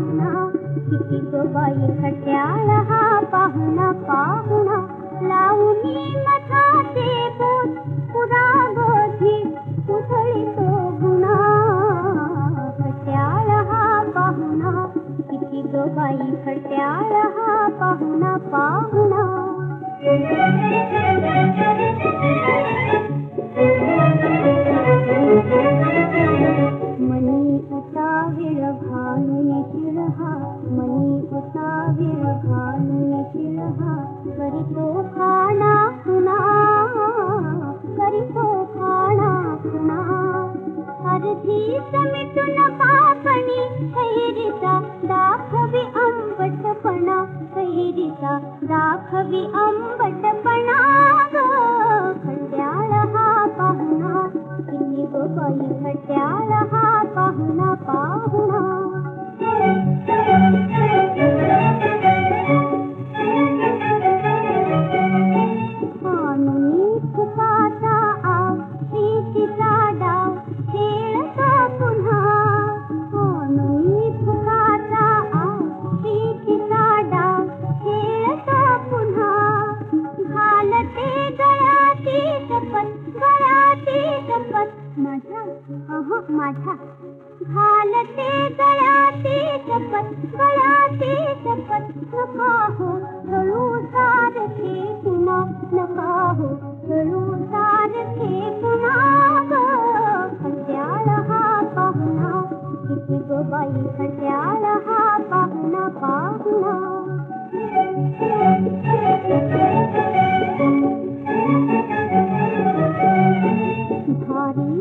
पाहुणा किती go by रहा हा पाहुणा पाहुणा लावणी मठाचे बोट पुरा गोधी उधळी तो गुणा। खट्याळ पाहुणा किती गो बाई खट्याळ पाहुणा पाहुणा करीतो खाणा खुणा करीतो खाणा खुणा अर्धी समिटून पापणी कैरीचा दाखवी आंबटपणा कैरीचा दाखवी आंबटपणा ग खट्याळ हा पाहुणा, किती गो बाई खट्याळ हा पाहुणा। शपथ गळ्याची शपथ घालते गळ्याची शपथ गळ्याची शपथ नका हो रळू सारखे पुन्हा, नका हो रळू सारखे पुन्हा ग। खट्याळ हा पाहुणा बाई खट्याळ हा पाहुणा।